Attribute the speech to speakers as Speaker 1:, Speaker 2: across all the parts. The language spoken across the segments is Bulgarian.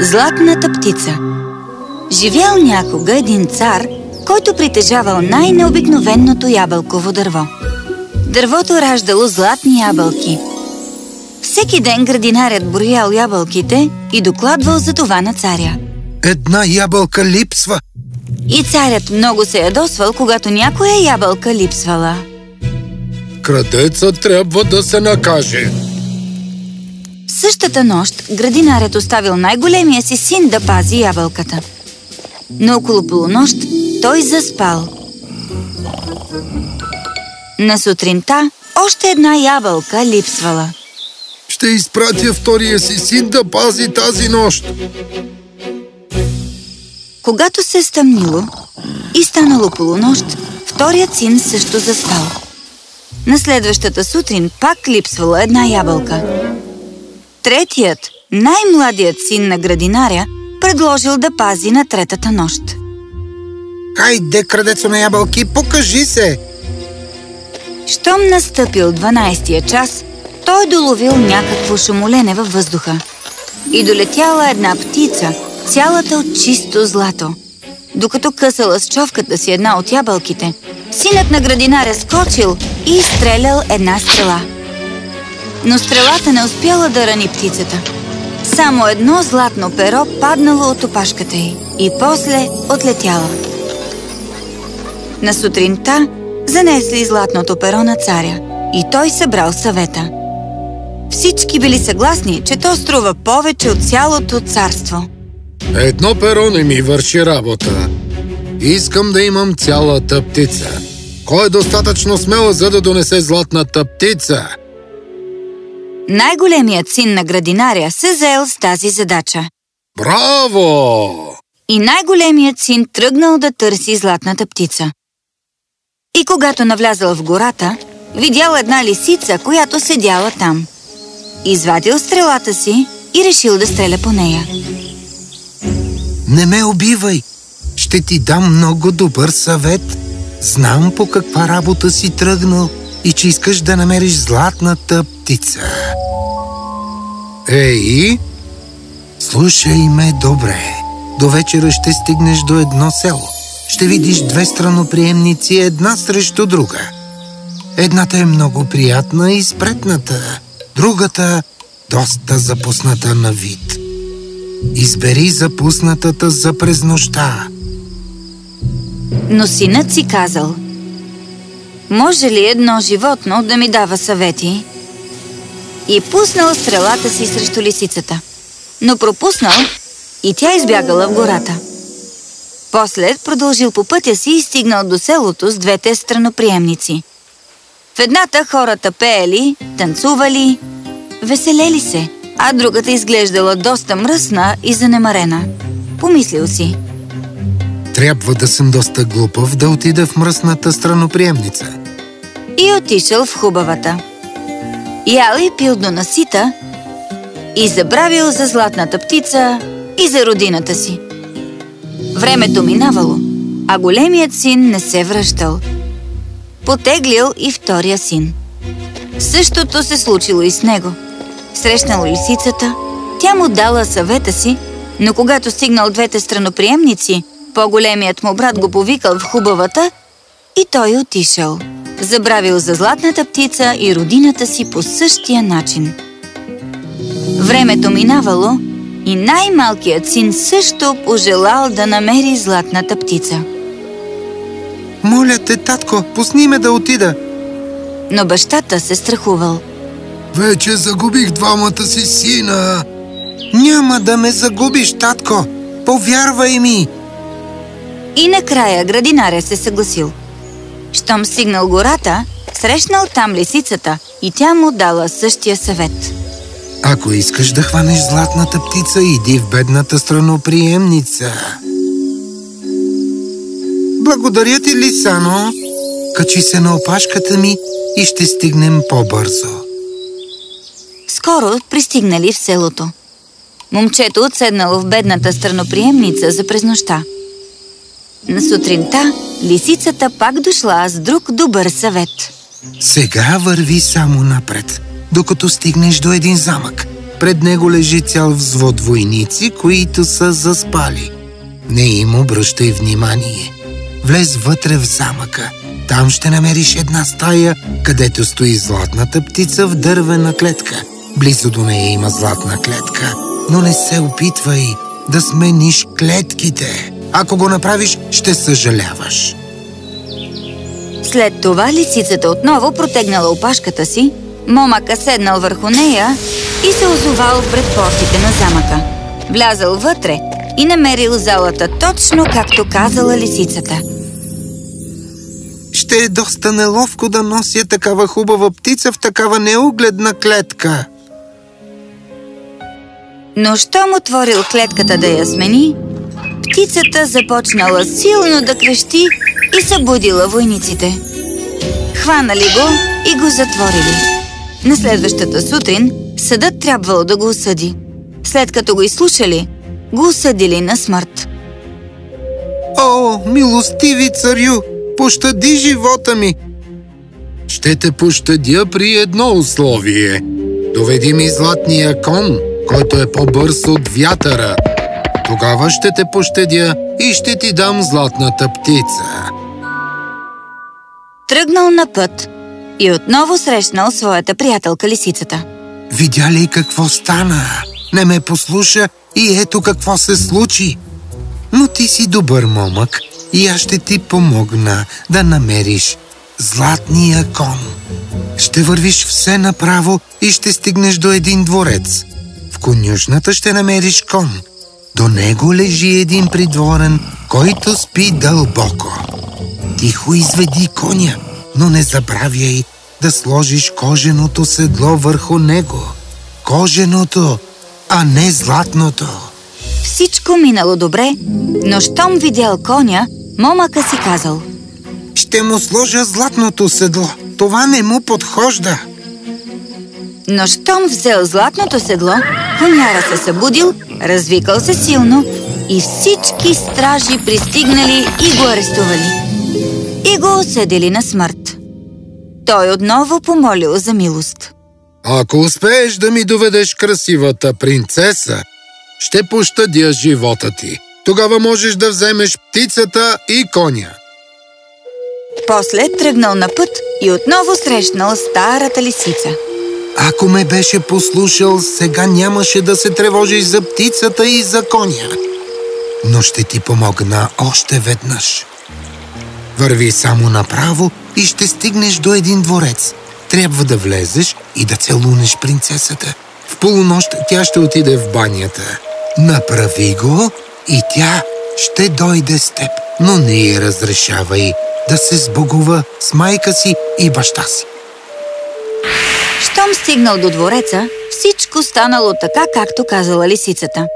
Speaker 1: Златната птица Живял някога един цар, който притежавал най-необикновеното ябълково дърво. Дървото раждало златни ябълки. Всеки ден градинарят броял ябълките и докладвал за това на царя.
Speaker 2: Една ябълка липсва.
Speaker 1: И царят много се ядосвал, когато някоя ябълка липсвала.
Speaker 2: Крадецът трябва да се накаже.
Speaker 1: Същата нощ градинарят оставил най-големия си син да пази ябълката. Но около полунощ той заспал. На сутринта още една ябълка липсвала.
Speaker 2: Ще изпратя втория си син да пази тази нощ.
Speaker 1: Когато се е стъмнило и станало полунощ, вторият син също заспал. На следващата сутрин пак липсвала една ябълка. Третият, най-младият син на градинаря, предложил да пази на третата нощ.
Speaker 2: Хайде, крадецо на ябълки, покажи се!
Speaker 1: Щом настъпил 12-тия час, той доловил някакво шумолене във въздуха. И долетяла една птица, цялата от чисто злато. Докато късала с човката си една от ябълките, синът на градинаря скочил и изстрелял една стрела. Но стрелата не успяла да рани птицата. Само едно златно перо паднало от опашката й и после отлетяла. На сутринта занесли златното перо на царя и той събрал съвета. Всички били съгласни, че то струва повече от цялото царство.
Speaker 2: Едно перо не ми върши работа. Искам да имам цялата птица. Кой е достатъчно смела, за да донесе златната птица?
Speaker 1: Най-големият син на градинаря се заел с тази задача.
Speaker 2: Браво!
Speaker 1: И най-големият син тръгнал да търси златната птица. И когато навлязал в гората, видял една лисица, която седяла там. Извадил стрелата си и решил да стреля по нея.
Speaker 2: Не ме убивай! Ще ти дам много добър съвет. Знам по каква работа си тръгнал и че искаш да намериш златната птица. Ей, слушай ме добре. До вечера ще стигнеш до едно село. Ще видиш две страноприемници една срещу друга. Едната е много приятна и спретната, другата доста запусната на вид. Избери запуснатата за през нощта.
Speaker 1: Но синът си казал Може ли едно животно да ми дава съвети? И пуснал стрелата си срещу лисицата. Но пропуснал и тя избягала в гората. После продължил по пътя си и стигнал до селото с двете страноприемници. В едната хората пеели, танцували, веселели се, а другата изглеждала доста мръсна и занемарена. Помислил си.
Speaker 2: Трябва да съм доста глупав да отида в мръсната страноприемница.
Speaker 1: И отишъл в хубавата. Ял и пил до насита и забравил за златната птица и за родината си. Времето минавало, а големият син не се връщал. Потеглил и втория син. Същото се случило и с него. Срещнал лисицата, тя му дала съвета си, но когато стигнал двете страноприемници, по-големият му брат го повикал в хубавата и той отишъл. Забравил за златната птица и родината си по същия начин. Времето минавало и най-малкият син също пожелал да намери златната птица.
Speaker 2: Моля те, татко, пусни ме да отида.
Speaker 1: Но бащата се страхувал.
Speaker 2: Вече загубих двамата си сина. Няма да ме загубиш, татко. Повярвай ми.
Speaker 1: И накрая градинаря се съгласил. Щом стигнал гората, срещнал там лисицата и тя му дала същия съвет.
Speaker 2: Ако искаш да хванеш златната птица, иди в бедната страноприемница. Благодаря ти, Лисано. Качи се на опашката ми и ще стигнем по-бързо.
Speaker 1: Скоро пристигнали в селото. Момчето отседнало в бедната страноприемница за през нощта. На сутринта лисицата пак дошла с друг добър съвет.
Speaker 2: Сега върви само напред, докато стигнеш до един замък. Пред него лежи цял взвод войници, които са заспали. Не им обръщай внимание. Влез вътре в замъка. Там ще намериш една стая, където стои златната птица в дървена клетка. Близо до нея има златна клетка, но не се опитвай да смениш клетките. Ако го направиш, ще съжаляваш.
Speaker 1: След това лисицата отново протегнала опашката си, момъка седнал върху нея и се озовал пред портите на замъка. Влязал вътре и намерил залата точно както казала лисицата.
Speaker 2: Ще е доста неловко да нося такава хубава птица в такава неугледна клетка.
Speaker 1: Но щом отворил клетката да я смени, птицата започнала силно да крещи и събудила войниците. Хванали го и го затворили. На следващата сутрин съдът трябвало да го осъди. След като го изслушали, го осъдили на смърт.
Speaker 2: О, милостиви царю, пощади живота ми! Ще те пощадя при едно условие. Доведи ми златния кон, който е по-бърз от вятъра. Тогава ще те пощадя и ще ти дам златната птица.
Speaker 1: Тръгнал на път и отново срещнал своята приятелка лисицата.
Speaker 2: Видя ли какво стана? Не ме послуша и ето какво се случи. Но ти си добър момък и аз ще ти помогна да намериш златния кон. Ще вървиш все направо и ще стигнеш до един дворец. В конюшната ще намериш кон. До него лежи един придворен, който спи дълбоко. Тихо изведи коня, но не забравяй да сложиш коженото седло върху него. Коженото, а не златното.
Speaker 1: Всичко минало добре, но щом видял коня, момъка си казал
Speaker 2: Ще му сложа златното седло. Това не му подхожда.
Speaker 1: Но щом взел златното седло, коняра се събудил, развикал се силно и всички стражи пристигнали и го арестували. И го осъдили на смърт. Той отново помолил за милост.
Speaker 2: Ако успееш да ми доведеш красивата принцеса, ще пощадя живота ти. Тогава можеш да вземеш птицата и коня.
Speaker 1: После тръгнал на път и отново срещнал старата лисица.
Speaker 2: Ако ме беше послушал, сега нямаше да се тревожиш за птицата и за коня. Но ще ти помогна още веднъж. Върви само направо и ще стигнеш до един дворец. Трябва да влезеш и да целунеш принцесата. В полунощ тя ще отиде в банята. Направи го и тя ще дойде с теб. Но не й разрешавай да се сбогува с майка си и баща си.
Speaker 1: Щом стигнал до двореца, всичко станало така, както казала лисицата.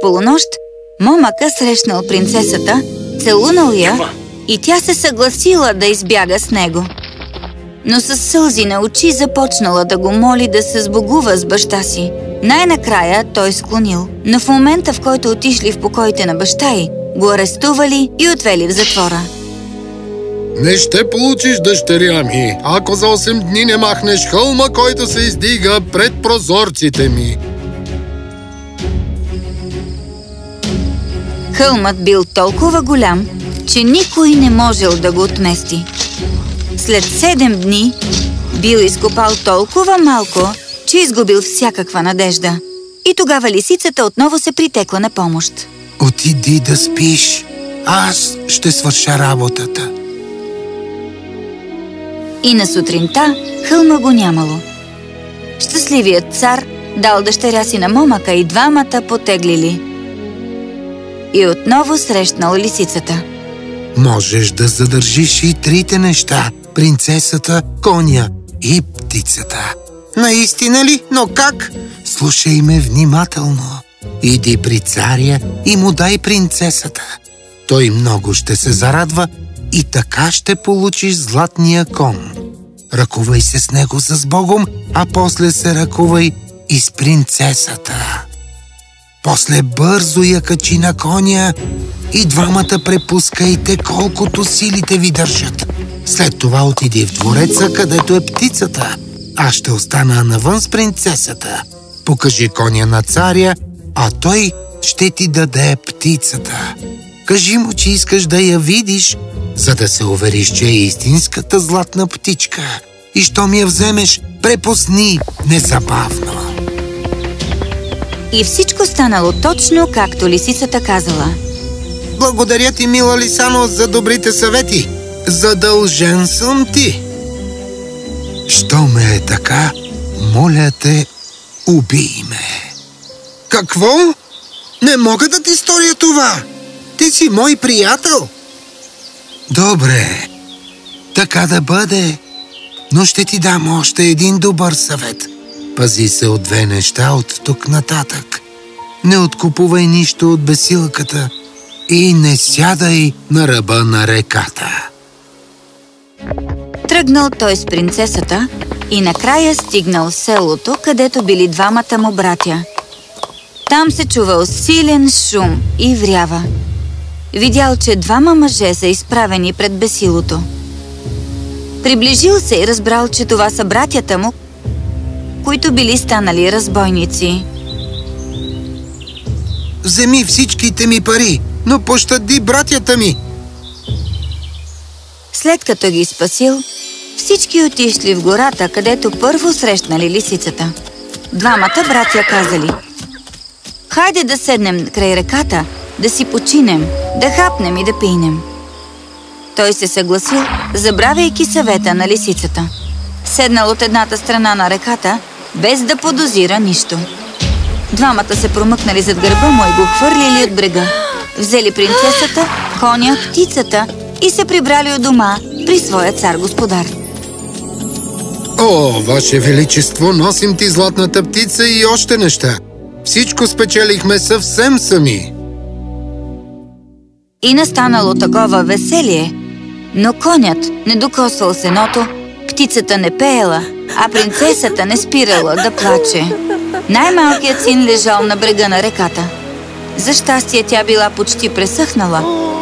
Speaker 1: Полунощ, момъка срещнал принцесата, целунал я и тя се съгласила да избяга с него. Но с сълзи на очи започнала да го моли да се сбогува с баща си. Най-накрая той склонил, но в момента, в който отишли в покоите на баща й, го арестували и отвели в затвора.
Speaker 2: Не ще получиш дъщеря ми, ако за 8 дни не махнеш хълма, който се издига пред прозорците ми.
Speaker 1: Хълмът бил толкова голям, че никой не можел да го отмести. След седем дни бил изкопал толкова малко, че изгубил всякаква надежда. И тогава лисицата отново се притекла на помощ.
Speaker 2: Отиди да спиш. Аз ще свърша работата.
Speaker 1: И на сутринта хълма го нямало. Щастливият цар дал дъщеря си на момъка и двамата потеглили. И отново срещнал лисицата.
Speaker 2: Можеш да задържиш и трите неща – принцесата, коня и птицата. Наистина ли? Но как? Слушай ме внимателно. Иди при царя и му дай принцесата. Той много ще се зарадва и така ще получиш златния кон. Ръкувай се с него с Богом, а после се ръкувай и с принцесата. После бързо я качи на коня и двамата препускайте колкото силите ви държат. След това отиди в двореца, където е птицата. Аз ще остана навън с принцесата. Покажи коня на царя, а той ще ти даде птицата. Кажи му, че искаш да я видиш, за да се увериш, че е истинската златна птичка. И що ми я вземеш, препусни незабавно.
Speaker 1: И всичко станало точно, както лисицата казала.
Speaker 2: Благодаря ти, мила Лисано, за добрите съвети. Задължен съм ти. Що ме е така, моля те, убий ме. Какво? Не мога да ти сторя това. Ти си мой приятел. Добре, така да бъде. Но ще ти дам още един добър съвет. Пази се от две неща от тук нататък. Не откупувай нищо от бесилката и не сядай на ръба на реката.
Speaker 1: Тръгнал той с принцесата и накрая стигнал селото, където били двамата му братя. Там се чувал силен шум и врява. Видял, че двама мъже са изправени пред бесилото. Приближил се и разбрал, че това са братята му, които били станали разбойници.
Speaker 2: Вземи всичките ми пари, но пощади братята ми.
Speaker 1: След като ги спасил, всички отишли в гората, където първо срещнали лисицата. Двамата братя казали Хайде да седнем край реката, да си починем, да хапнем и да пинем. Той се съгласил, забравяйки съвета на лисицата. Седнал от едната страна на реката, без да подозира нищо. Двамата се промъкнали зад гърба му и го хвърлили от брега. Взели принцесата, коня, птицата и се прибрали от дома при своя цар-господар.
Speaker 2: О, Ваше Величество, носим ти златната птица и още неща. Всичко спечелихме съвсем сами.
Speaker 1: И настанало такова веселие, но конят не докосвал сеното, птицата не пеела, а принцесата не спирала да плаче. Най-малкият син лежал на брега на реката. За щастие тя била почти пресъхнала,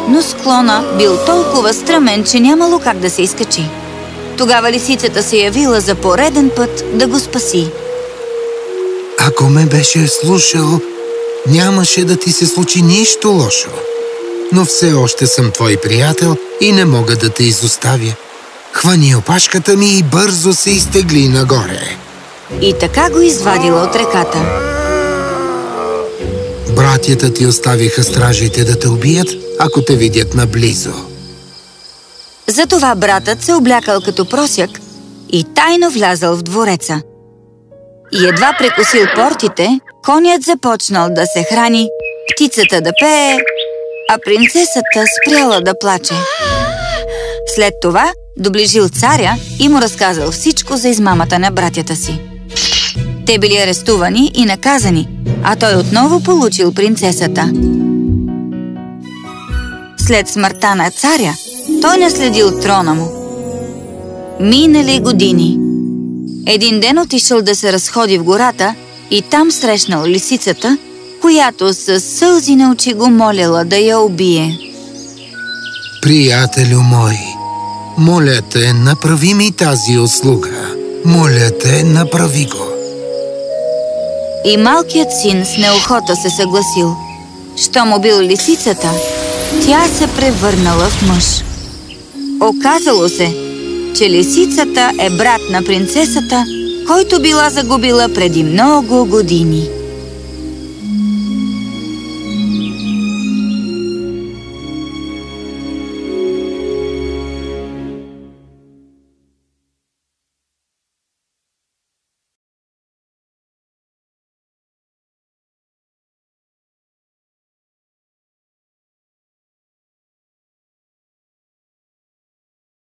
Speaker 1: но склона бил толкова стръмен, че нямало как да се изкачи. Тогава лисицата се явила за пореден път да го спаси.
Speaker 2: Ако ме беше слушал, нямаше да ти се случи нищо лошо. Но все още съм твой приятел и не мога да те изоставя. Хвани опашката ми и бързо се изтегли нагоре.
Speaker 1: И така го извадила от реката.
Speaker 2: Братята ти оставиха стражите да те убият, ако те видят наблизо.
Speaker 1: Затова братът се облякал като просяк и тайно влязал в двореца. И едва прекусил портите, конят започнал да се храни, птицата да пее, а принцесата спряла да плаче. След това доближил царя и му разказал всичко за измамата на братята си. Те били арестувани и наказани, а той отново получил принцесата. След смъртта на царя, той наследил трона му. Минали години. Един ден отишъл да се разходи в гората и там срещнал лисицата, която с сълзи на очи го моляла да я убие.
Speaker 2: Приятелю мой, моля те, направи ми тази услуга. Моля те, направи го.
Speaker 1: И малкият син с неохота се съгласил. Що му бил лисицата, тя се превърнала в мъж. Оказало се, че лисицата е брат на принцесата, който била загубила преди много години.